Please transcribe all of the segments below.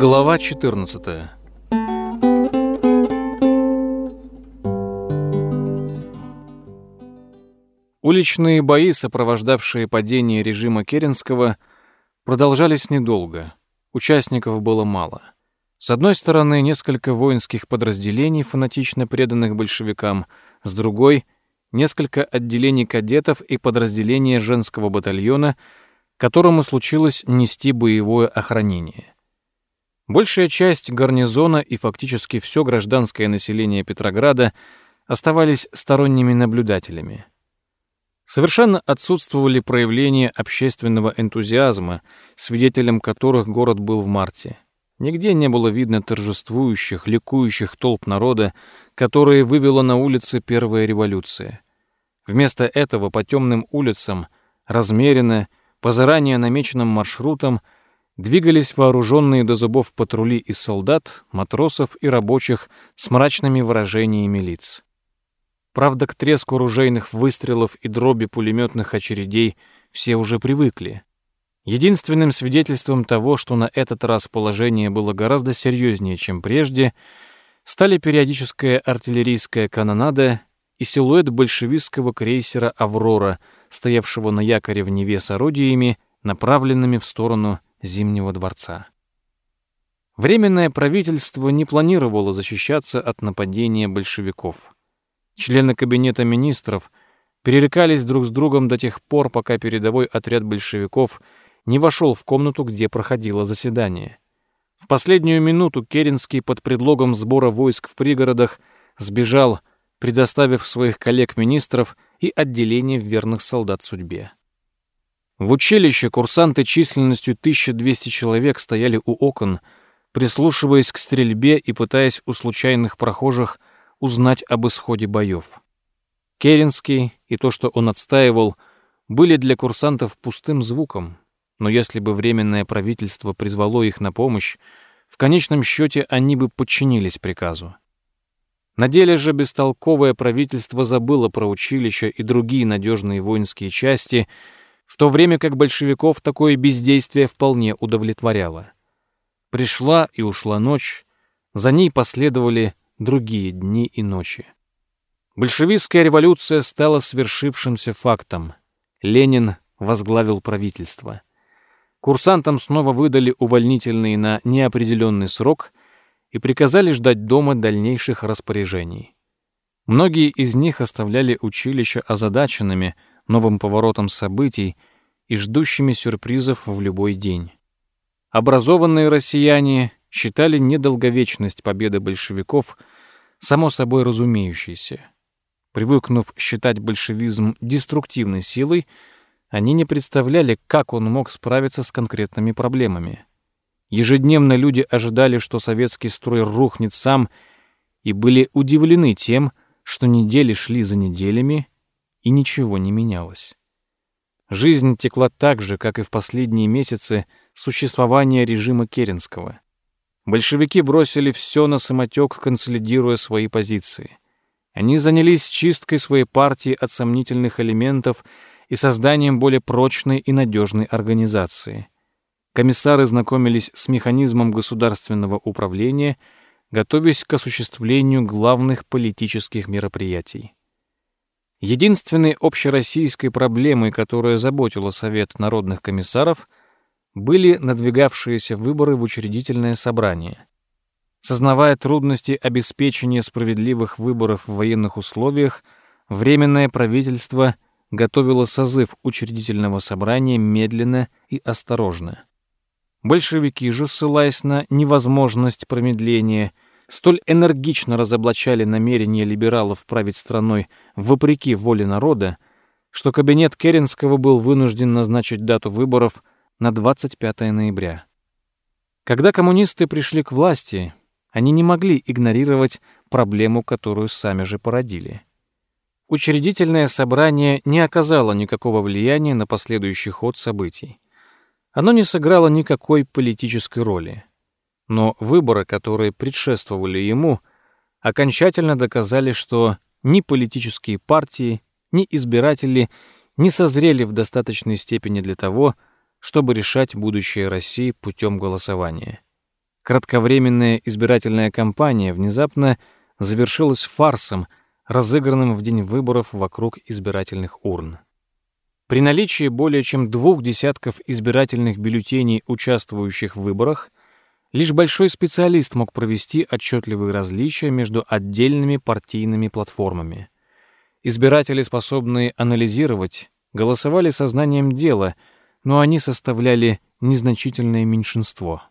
Глава 14 Уличные бои, сопровождавшие падение режима Керенского, продолжались недолго. Участников было мало. С одной стороны, несколько воинских подразделений, фанатично преданных большевикам, с другой — несколько отделений кадетов и подразделения женского батальона, которому случилось нести боевое охранение. Большая часть гарнизона и фактически все гражданское население Петрограда оставались сторонними наблюдателями. Совершенно отсутствовали проявления общественного энтузиазма, свидетелем которых город был в марте. Нигде не было видно торжествующих, ликующих толп народа, которые вывела на улицы первая революция. Вместо этого по темным улицам, размеренно, по заранее намеченным маршрутам, двигались вооруженные до зубов патрули из солдат, матросов и рабочих с мрачными выражениями лиц. Правда, к треску ружейных выстрелов и дроби пулеметных очередей все уже привыкли. Единственным свидетельством того, что на этот раз положение было гораздо серьезнее, чем прежде, стали периодическая артиллерийская канонада и силуэт большевистского крейсера «Аврора», стоявшего на якоре в Неве с орудиями, направленными в сторону Зимнего дворца. Временное правительство не планировало защищаться от нападения большевиков. Члены кабинета министров перерекались друг с другом до тех пор, пока передовой отряд большевиков не вошел в комнату, где проходило заседание. В последнюю минуту Керенский под предлогом сбора войск в пригородах сбежал, предоставив своих коллег-министров и отделение верных солдат судьбе. В училище курсанты численностью 1200 человек стояли у окон, прислушиваясь к стрельбе и пытаясь у случайных прохожих узнать об исходе боев. Керенский и то, что он отстаивал, были для курсантов пустым звуком, но если бы Временное правительство призвало их на помощь, в конечном счете они бы подчинились приказу. На деле же бестолковое правительство забыло про училища и другие надежные воинские части — в то время как большевиков такое бездействие вполне удовлетворяло. Пришла и ушла ночь, за ней последовали другие дни и ночи. Большевистская революция стала свершившимся фактом. Ленин возглавил правительство. Курсантам снова выдали увольнительные на неопределенный срок и приказали ждать дома дальнейших распоряжений. Многие из них оставляли училище озадаченными – новым поворотом событий и ждущими сюрпризов в любой день. Образованные россияне считали недолговечность победы большевиков само собой разумеющейся. Привыкнув считать большевизм деструктивной силой, они не представляли, как он мог справиться с конкретными проблемами. Ежедневно люди ожидали, что советский строй рухнет сам, и были удивлены тем, что недели шли за неделями, и ничего не менялось. Жизнь текла так же, как и в последние месяцы существования режима Керенского. Большевики бросили все на самотек, консолидируя свои позиции. Они занялись чисткой своей партии от сомнительных элементов и созданием более прочной и надежной организации. Комиссары знакомились с механизмом государственного управления, готовясь к осуществлению главных политических мероприятий. Единственной общероссийской проблемой, которая заботила Совет народных комиссаров, были надвигавшиеся выборы в учредительное собрание. Сознавая трудности обеспечения справедливых выборов в военных условиях, Временное правительство готовило созыв учредительного собрания медленно и осторожно. Большевики же, ссылаясь на невозможность промедления, столь энергично разоблачали намерения либералов править страной вопреки воле народа, что кабинет Керенского был вынужден назначить дату выборов на 25 ноября. Когда коммунисты пришли к власти, они не могли игнорировать проблему, которую сами же породили. Учредительное собрание не оказало никакого влияния на последующий ход событий. Оно не сыграло никакой политической роли. Но выборы, которые предшествовали ему, окончательно доказали, что ни политические партии, ни избиратели не созрели в достаточной степени для того, чтобы решать будущее России путем голосования. Кратковременная избирательная кампания внезапно завершилась фарсом, разыгранным в день выборов вокруг избирательных урн. При наличии более чем двух десятков избирательных бюллетеней, участвующих в выборах, лишь большой специалист мог провести отчетливые различия между отдельными партийными платформами. Избиратели, способные анализировать, голосовали сознанием дела, но они составляли незначительное меньшинство.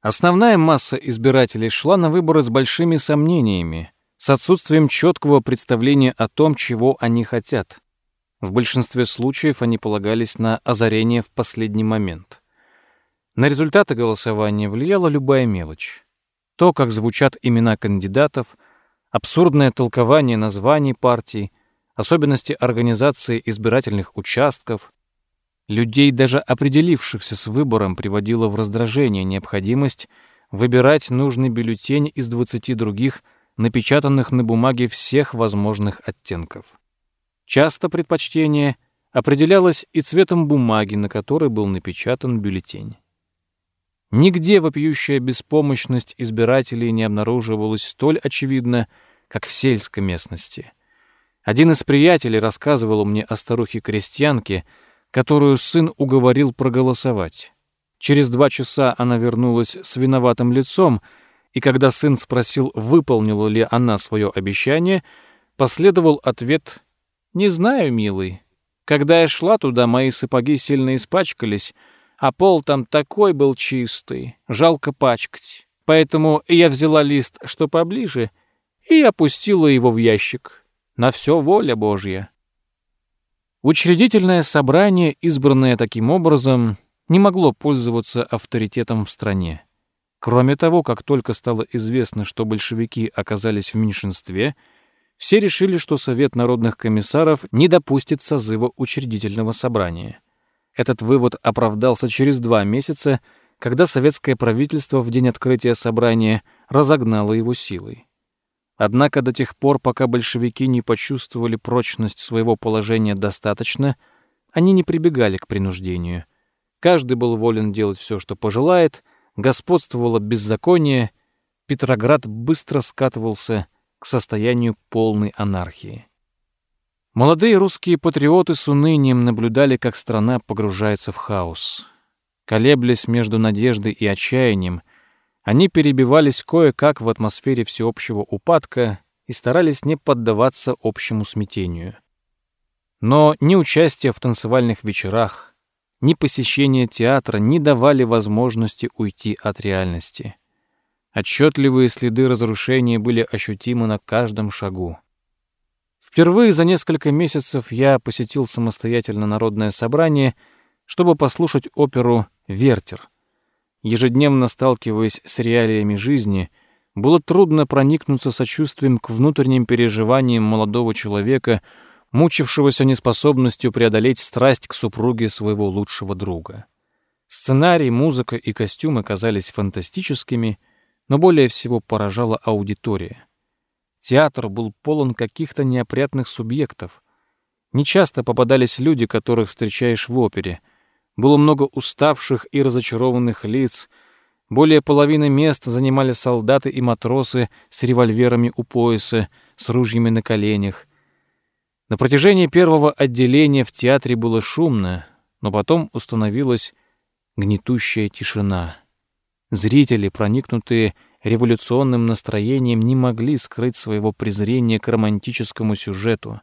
Основная масса избирателей шла на выборы с большими сомнениями, с отсутствием четкого представления о том, чего они хотят. В большинстве случаев они полагались на озарение в последний момент. На результаты голосования влияла любая мелочь. То, как звучат имена кандидатов, абсурдное толкование названий партий, особенности организации избирательных участков. Людей, даже определившихся с выбором, приводила в раздражение необходимость выбирать нужный бюллетень из 20 других, напечатанных на бумаге всех возможных оттенков. Часто предпочтение определялось и цветом бумаги, на которой был напечатан бюллетень. Нигде вопиющая беспомощность избирателей не обнаруживалась столь очевидно, как в сельской местности. Один из приятелей рассказывал мне о старухе-крестьянке, которую сын уговорил проголосовать. Через два часа она вернулась с виноватым лицом, и когда сын спросил, выполнила ли она свое обещание, последовал ответ «Не знаю, милый. Когда я шла туда, мои сапоги сильно испачкались, а пол там такой был чистый, жалко пачкать. Поэтому я взяла лист, что поближе, и опустила его в ящик. На все воля Божья». Учредительное собрание, избранное таким образом, не могло пользоваться авторитетом в стране. Кроме того, как только стало известно, что большевики оказались в меньшинстве — все решили, что Совет народных комиссаров не допустит созыва учредительного собрания. Этот вывод оправдался через два месяца, когда советское правительство в день открытия собрания разогнало его силой. Однако до тех пор, пока большевики не почувствовали прочность своего положения достаточно, они не прибегали к принуждению. Каждый был волен делать все, что пожелает, господствовало беззаконие, Петроград быстро скатывался к состоянию полной анархии. Молодые русские патриоты с унынием наблюдали, как страна погружается в хаос. Колеблясь между надеждой и отчаянием, они перебивались кое-как в атмосфере всеобщего упадка и старались не поддаваться общему смятению. Но ни участие в танцевальных вечерах, ни посещение театра не давали возможности уйти от реальности. Отчетливые следы разрушения были ощутимы на каждом шагу. Впервые за несколько месяцев я посетил самостоятельно народное собрание, чтобы послушать оперу «Вертер». Ежедневно сталкиваясь с реалиями жизни, было трудно проникнуться сочувствием к внутренним переживаниям молодого человека, мучившегося неспособностью преодолеть страсть к супруге своего лучшего друга. Сценарий, музыка и костюмы казались фантастическими — но более всего поражала аудитория. Театр был полон каких-то неопрятных субъектов. Нечасто попадались люди, которых встречаешь в опере. Было много уставших и разочарованных лиц. Более половины мест занимали солдаты и матросы с револьверами у пояса, с ружьями на коленях. На протяжении первого отделения в театре было шумно, но потом установилась гнетущая тишина. Зрители, проникнутые революционным настроением, не могли скрыть своего презрения к романтическому сюжету.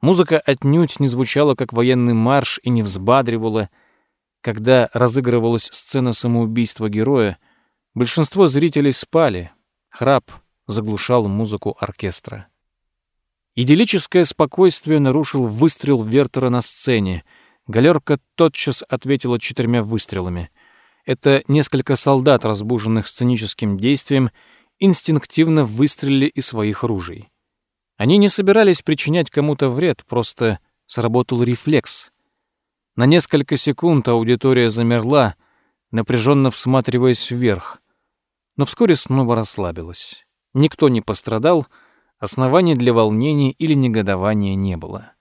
Музыка отнюдь не звучала как военный марш и не взбадривала. Когда разыгрывалась сцена самоубийства героя, большинство зрителей спали. Храп заглушал музыку оркестра. Идиллическое спокойствие нарушил выстрел Вертера на сцене. Галерка тотчас ответила четырьмя выстрелами — это несколько солдат, разбуженных сценическим действием, инстинктивно выстрелили из своих ружей. Они не собирались причинять кому-то вред, просто сработал рефлекс. На несколько секунд аудитория замерла, напряженно всматриваясь вверх, но вскоре снова расслабилась. Никто не пострадал, оснований для волнения или негодования не было.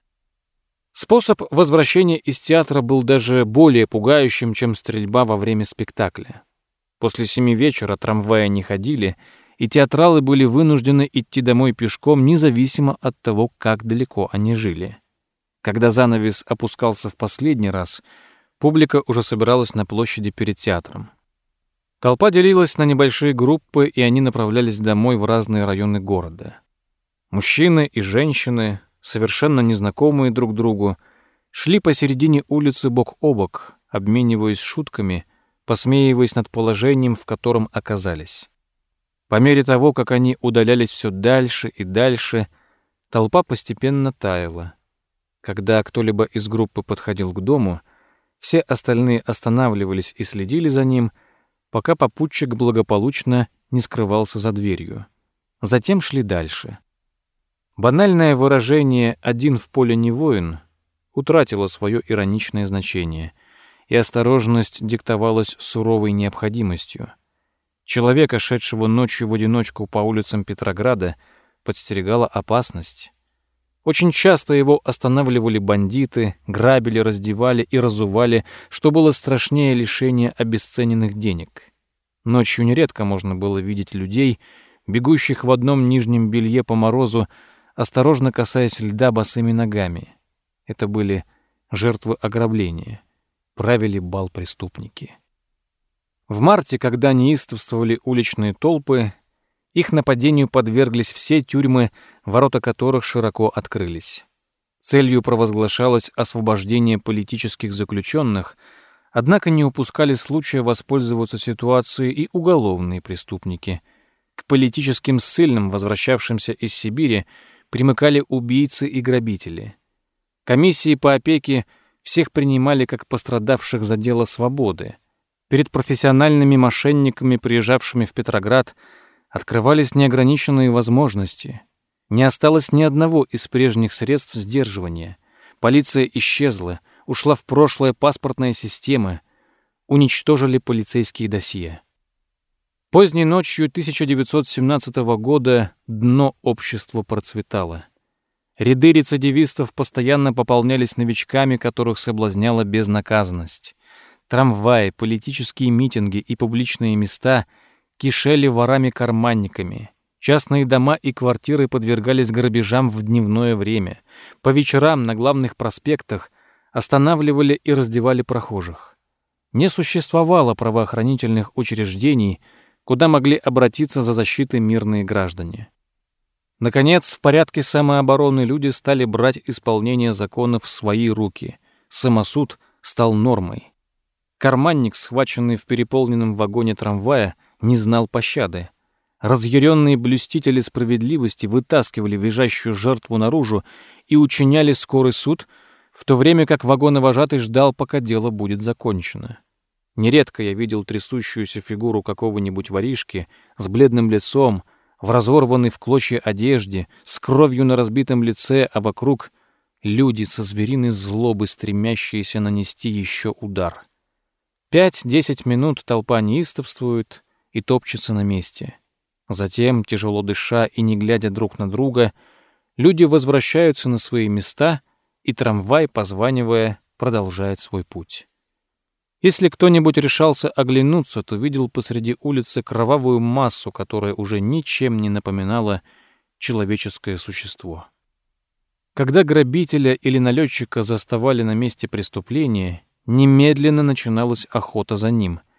Способ возвращения из театра был даже более пугающим, чем стрельба во время спектакля. После семи вечера трамваи не ходили, и театралы были вынуждены идти домой пешком, независимо от того, как далеко они жили. Когда занавес опускался в последний раз, публика уже собиралась на площади перед театром. Толпа делилась на небольшие группы, и они направлялись домой в разные районы города. Мужчины и женщины, совершенно незнакомые друг другу, шли посередине улицы бок о бок, обмениваясь шутками, посмеиваясь над положением, в котором оказались. По мере того, как они удалялись все дальше и дальше, толпа постепенно таяла. Когда кто-либо из группы подходил к дому, все остальные останавливались и следили за ним — пока попутчик благополучно не скрывался за дверью. Затем шли дальше. Банальное выражение «один в поле не воин» утратило свое ироничное значение, и осторожность диктовалась суровой необходимостью. Человека, шедшего ночью в одиночку по улицам Петрограда, подстерегала опасность. Очень часто его останавливали бандиты, грабили, раздевали и разували, что было страшнее лишения обесцененных денег. Ночью нередко можно было видеть людей, бегущих в одном нижнем белье по морозу, осторожно касаясь льда босыми ногами. Это были жертвы ограбления. Правили бал преступники. В марте, когда неистовствовали уличные толпы, их нападению подверглись все тюрьмы, ворота которых широко открылись. Целью провозглашалось освобождение политических заключенных, однако не упускали случая воспользоваться ситуацией и уголовные преступники. К политическим ссыльным, возвращавшимся из Сибири, примыкали убийцы и грабители. Комиссии по опеке всех принимали как пострадавших за дело свободы. Перед профессиональными мошенниками, приезжавшими в Петроград, открывались неограниченные возможности. Не осталось ни одного из прежних средств сдерживания. Полиция исчезла, ушла в прошлое паспортная система, уничтожили полицейские досье. Поздней ночью 1917 года дно общества процветало. Ряды рецидивистов постоянно пополнялись новичками, которых соблазняла безнаказанность. Трамваи, политические митинги и публичные места — кишели ворами-карманниками. Частные дома и квартиры подвергались грабежам в дневное время. По вечерам на главных проспектах останавливали и раздевали прохожих. Не существовало правоохранительных учреждений, куда могли обратиться за защитой мирные граждане. Наконец, в порядке самообороны люди стали брать исполнение законов в свои руки. Самосуд стал нормой. Карманник, схваченный в переполненном вагоне трамвая, не знал пощады. Разъяренные блюстители справедливости вытаскивали визжащую жертву наружу и учиняли скорый суд, в то время как вагоновожатый ждал, пока дело будет закончено. Нередко я видел трясущуюся фигуру какого-нибудь воришки с бледным лицом, в разорванной в клочья одежде, с кровью на разбитом лице, а вокруг люди со звериной злобы, стремящиеся нанести еще удар. Пять-десять минут толпа неистовствует, и топчется на месте. Затем, тяжело дыша и не глядя друг на друга, люди возвращаются на свои места, и трамвай, позванивая, продолжает свой путь. Если кто-нибудь решался оглянуться, то видел посреди улицы кровавую массу, которая уже ничем не напоминала человеческое существо. Когда грабителя или налетчика заставали на месте преступления, немедленно начиналась охота за ним —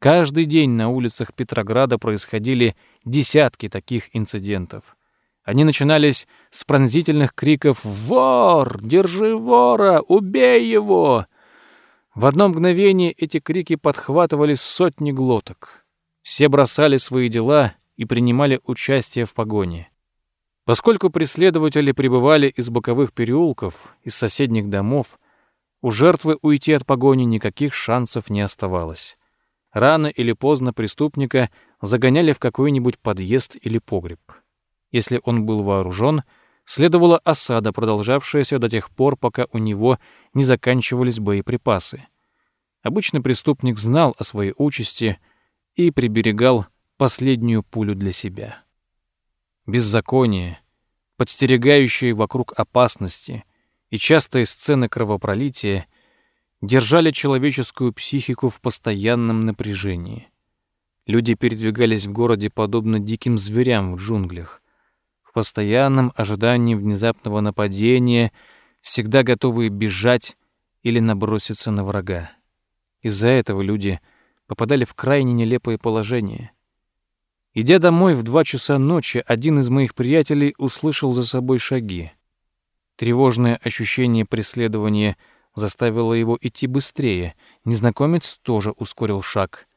Каждый день на улицах Петрограда происходили десятки таких инцидентов. Они начинались с пронзительных криков «Вор! Держи вора! Убей его!» В одно мгновение эти крики подхватывали сотни глоток. Все бросали свои дела и принимали участие в погоне. Поскольку преследователи пребывали из боковых переулков, из соседних домов, у жертвы уйти от погони никаких шансов не оставалось. Рано или поздно преступника загоняли в какой-нибудь подъезд или погреб. Если он был вооружен, следовала осада, продолжавшаяся до тех пор, пока у него не заканчивались боеприпасы. Обычно преступник знал о своей участи и приберегал последнюю пулю для себя. Беззаконие, подстерегающие вокруг опасности и частые сцены кровопролития держали человеческую психику в постоянном напряжении. Люди передвигались в городе подобно диким зверям в джунглях, в постоянном ожидании внезапного нападения, всегда готовые бежать или наброситься на врага. Из-за этого люди попадали в крайне нелепое положение. Идя домой в два часа ночи, один из моих приятелей услышал за собой шаги. Тревожное ощущение преследования заставило его идти быстрее. Незнакомец тоже ускорил шаг.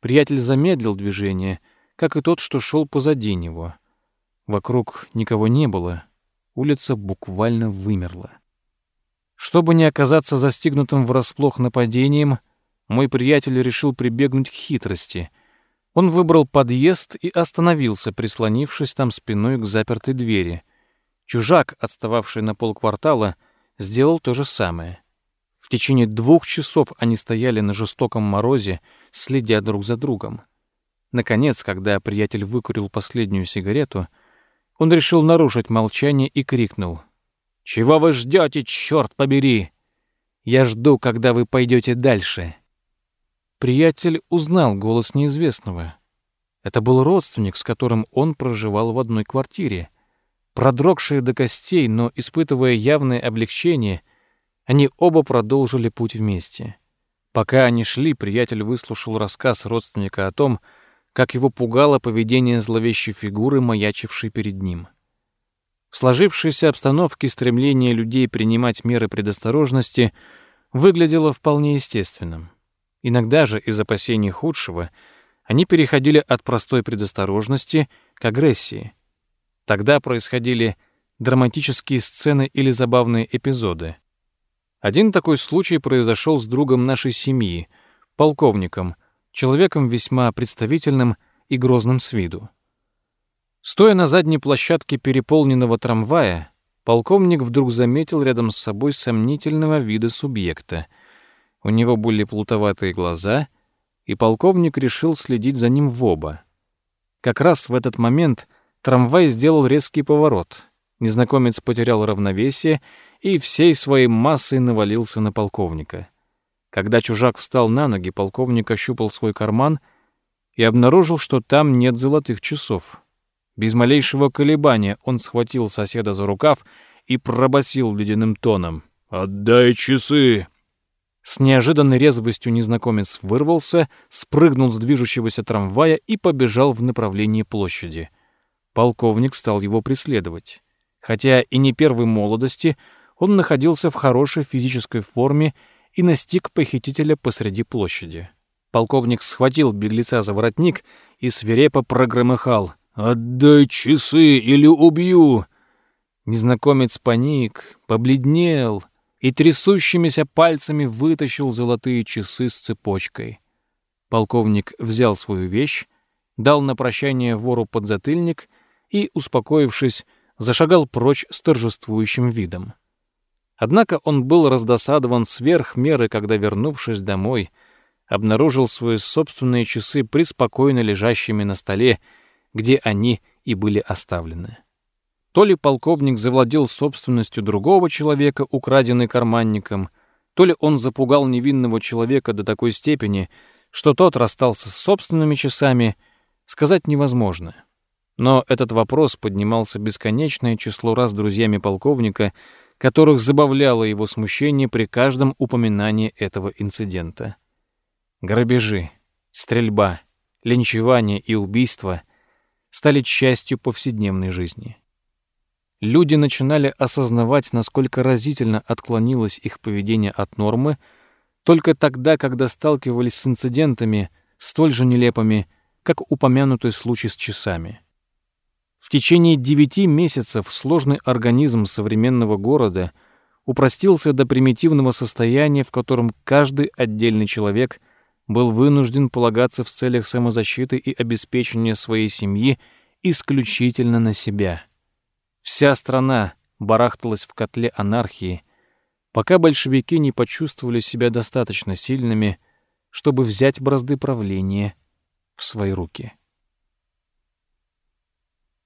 Приятель замедлил движение, как и тот, что шел позади него. Вокруг никого не было. Улица буквально вымерла. Чтобы не оказаться застигнутым врасплох нападением, мой приятель решил прибегнуть к хитрости. Он выбрал подъезд и остановился, прислонившись там спиной к запертой двери. Чужак, отстававший на полквартала, сделал то же самое. В течение двух часов они стояли на жестоком морозе, следя друг за другом. Наконец, когда приятель выкурил последнюю сигарету, он решил нарушить молчание и крикнул. «Чего вы ждете, черт побери? Я жду, когда вы пойдете дальше». Приятель узнал голос неизвестного. Это был родственник, с которым он проживал в одной квартире. Продрогшие до костей, но испытывая явное облегчение, они оба продолжили путь вместе. Пока они шли, приятель выслушал рассказ родственника о том, как его пугало поведение зловещей фигуры, маячившей перед ним. В сложившейся обстановке стремление людей принимать меры предосторожности выглядело вполне естественным. Иногда же из опасений худшего они переходили от простой предосторожности к агрессии. Тогда происходили драматические сцены или забавные эпизоды. Один такой случай произошел с другом нашей семьи, полковником, человеком весьма представительным и грозным с виду. Стоя на задней площадке переполненного трамвая, полковник вдруг заметил рядом с собой сомнительного вида субъекта. У него были плутоватые глаза, и полковник решил следить за ним в оба. Как раз в этот момент трамвай сделал резкий поворот. Незнакомец потерял равновесие и всей своей массой навалился на полковника. Когда чужак встал на ноги, полковник ощупал свой карман и обнаружил, что там нет золотых часов. Без малейшего колебания он схватил соседа за рукав и пробасил ледяным тоном. «Отдай часы!» С неожиданной резвостью незнакомец вырвался, спрыгнул с движущегося трамвая и побежал в направлении площади. Полковник стал его преследовать. Хотя и не первой молодости, он находился в хорошей физической форме и настиг похитителя посреди площади. Полковник схватил беглеца за воротник и свирепо прогромыхал — «Отдай часы или убью!» Незнакомец паник, побледнел и трясущимися пальцами вытащил золотые часы с цепочкой. Полковник взял свою вещь, дал на прощание вору подзатыльник и, успокоившись, зашагал прочь с торжествующим видом. Однако он был раздосадован сверх меры, когда, вернувшись домой, обнаружил свои собственные часы приспокойно лежащими на столе где они и были оставлены. То ли полковник завладел собственностью другого человека, украденной карманником, то ли он запугал невинного человека до такой степени, что тот расстался с собственными часами, сказать невозможно. Но этот вопрос поднимался бесконечное число раз друзьями полковника, которых забавляло его смущение при каждом упоминании этого инцидента. Грабежи, стрельба, линчевание и убийства стали частью повседневной жизни. Люди начинали осознавать, насколько разительно отклонилось их поведение от нормы, только тогда, когда сталкивались с инцидентами, столь же нелепыми, как упомянутый случай с часами. В течение девяти месяцев сложный организм современного города упростился до примитивного состояния, в котором каждый отдельный человек был вынужден полагаться в целях самозащиты и обеспечения своей семьи исключительно на себя. Вся страна барахталась в котле анархии, пока большевики не почувствовали себя достаточно сильными, чтобы взять бразды правления в свои руки.